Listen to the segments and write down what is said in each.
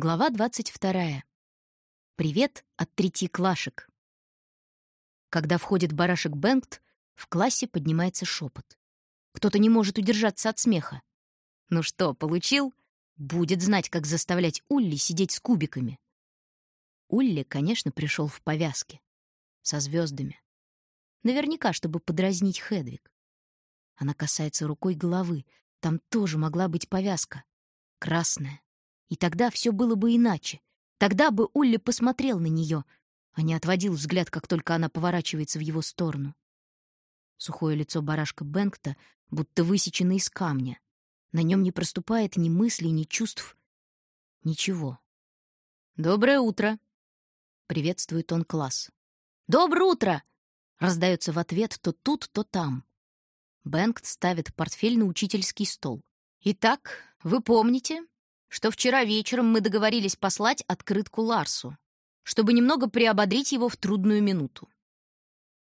Глава 22. Привет от третьеклашек. Когда входит барашек Бенгт, в классе поднимается шепот. Кто-то не может удержаться от смеха. Ну что, получил? Будет знать, как заставлять Улли сидеть с кубиками. Улли, конечно, пришел в повязке. Со звездами. Наверняка, чтобы подразнить Хедвиг. Она касается рукой головы. Там тоже могла быть повязка. Красная. И тогда все было бы иначе. Тогда бы Улли посмотрел на нее, а не отводил взгляд, как только она поворачивается в его сторону. Сухое лицо барашка Бенкта будто высечено из камня. На нем не проступает ни мыслей, ни чувств, ничего. «Доброе утро!» — приветствует он класс. «Доброе утро!» — раздается в ответ то тут, то там. Бенкт ставит портфель на учительский стол. «Итак, вы помните, что вчера вечером мы договорились послать открытку Ларсу, чтобы немного приободрить его в трудную минуту.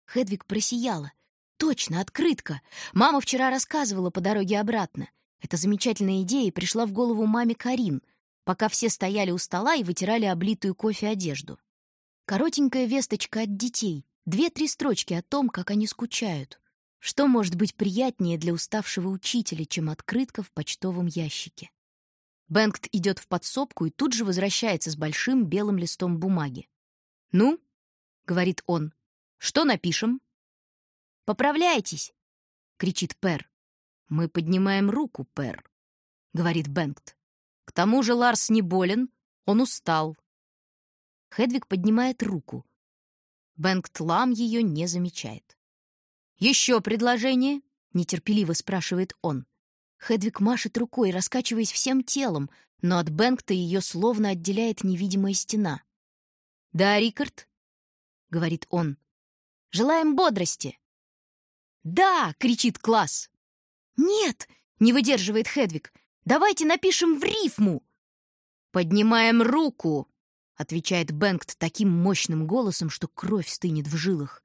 Хедвиг просияла. Точно, открытка. Мама вчера рассказывала по дороге обратно. Эта замечательная идея пришла в голову маме Карин, пока все стояли у стола и вытирали облитую кофе одежду. Коротенькая весточка от детей, две-три строчки о том, как они скучают. Что может быть приятнее для уставшего учителя, чем открытка в почтовом ящике? Бенгт идет в подсобку и тут же возвращается с большим белым листом бумаги. «Ну?» — говорит он. «Что напишем?» «Поправляйтесь!» — кричит Пер. «Мы поднимаем руку, Пер», — говорит Бенгт. «К тому же Ларс не болен, он устал». Хедвиг поднимает руку. Бенгт Лам ее не замечает. «Еще предложение?» — нетерпеливо спрашивает он. Хедвиг машет рукой, раскачиваясь всем телом, но от Бенгта ее словно отделяет невидимая стена. «Да, Рикард?» — говорит он. «Желаем бодрости!» «Да!» — кричит класс. «Нет!» — не выдерживает Хедвиг. «Давайте напишем в рифму!» «Поднимаем руку!» — отвечает Бенгт таким мощным голосом, что кровь стынет в жилах.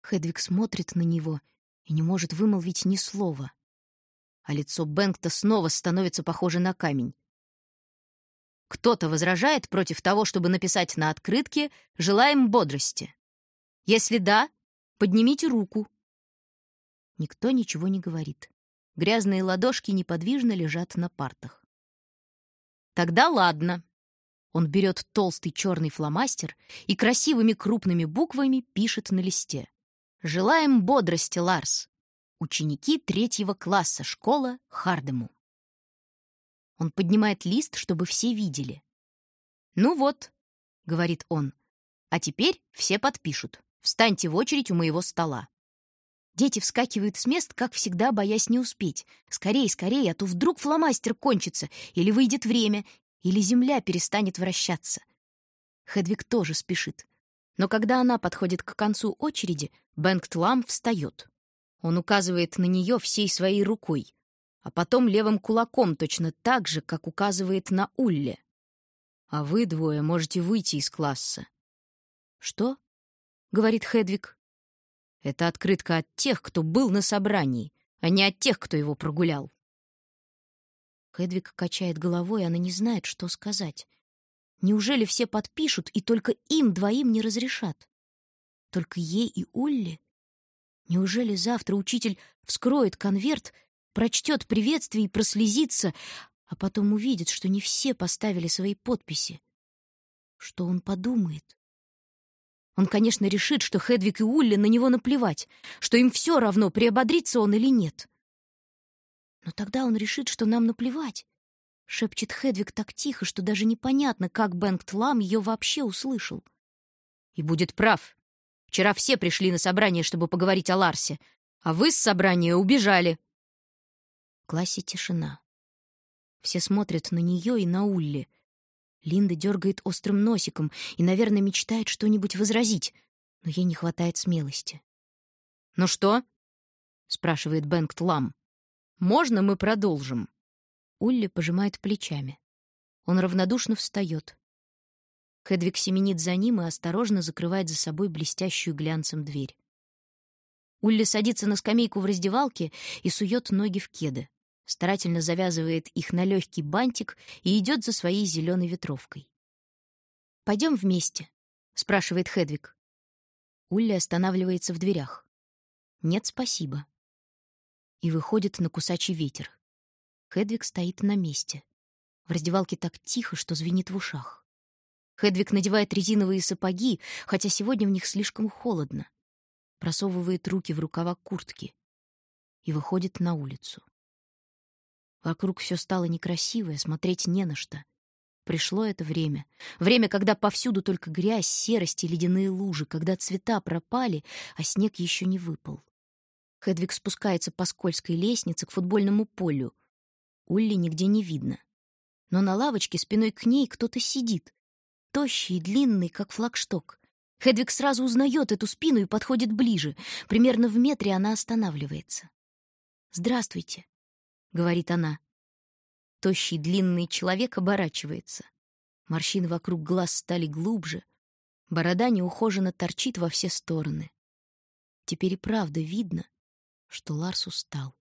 Хедвиг смотрит на него и не может вымолвить ни слова а лицо Бенгта снова становится похоже на камень. Кто-то возражает против того, чтобы написать на открытке «Желаем бодрости». Если да, поднимите руку. Никто ничего не говорит. Грязные ладошки неподвижно лежат на партах. Тогда ладно. Он берет толстый черный фломастер и красивыми крупными буквами пишет на листе. «Желаем бодрости, Ларс. Ученики третьего класса, школа Хардему. Он поднимает лист, чтобы все видели. «Ну вот», — говорит он, — «а теперь все подпишут. Встаньте в очередь у моего стола». Дети вскакивают с мест, как всегда, боясь не успеть. Скорей, скорей, а то вдруг фломастер кончится, или выйдет время, или земля перестанет вращаться. Хедвиг тоже спешит. Но когда она подходит к концу очереди, Бэнгтлам встает. Он указывает на нее всей своей рукой, а потом левым кулаком точно так же, как указывает на Улле. А вы двое можете выйти из класса. Что? говорит Хедвиг. Это открытка от тех, кто был на собрании, а не от тех, кто его прогулял. Хедвиг качает головой, она не знает, что сказать. Неужели все подпишут, и только им двоим не разрешат? Только ей и Улле? Неужели завтра учитель вскроет конверт, прочтет приветствие и прослезится, а потом увидит, что не все поставили свои подписи? Что он подумает? Он, конечно, решит, что Хедвиг и Улли на него наплевать, что им все равно, приободрится он или нет. Но тогда он решит, что нам наплевать. Шепчет Хедвиг так тихо, что даже непонятно, как Бенгт Лам ее вообще услышал. И будет прав, Вчера все пришли на собрание, чтобы поговорить о Ларсе, а вы с собрания убежали. В классе тишина. Все смотрят на нее и на Улли. Линда дергает острым носиком и, наверное, мечтает что-нибудь возразить, но ей не хватает смелости. «Ну что?» — спрашивает Бенгт Лам. «Можно мы продолжим?» Улли пожимает плечами. Он равнодушно встает. Хедвиг семенит за ним и осторожно закрывает за собой блестящую глянцем дверь. Улли садится на скамейку в раздевалке и сует ноги в кеды. старательно завязывает их на легкий бантик и идет за своей зеленой ветровкой. Пойдем вместе, спрашивает Хедвиг. Улли останавливается в дверях. Нет, спасибо. И выходит на кусачий ветер. Хедвиг стоит на месте. В раздевалке так тихо, что звенит в ушах. Хедвиг надевает резиновые сапоги, хотя сегодня в них слишком холодно. Просовывает руки в рукава куртки и выходит на улицу. Вокруг все стало некрасивое, смотреть не на что. Пришло это время. Время, когда повсюду только грязь, серость и ледяные лужи, когда цвета пропали, а снег еще не выпал. Хедвиг спускается по скользкой лестнице к футбольному полю. Улли нигде не видно. Но на лавочке спиной к ней кто-то сидит. Тощий и длинный, как флагшток. Хедвиг сразу узнает эту спину и подходит ближе. Примерно в метре она останавливается. «Здравствуйте», — говорит она. Тощий длинный человек оборачивается. Морщины вокруг глаз стали глубже. Борода неухоженно торчит во все стороны. Теперь и правда видно, что Ларс устал.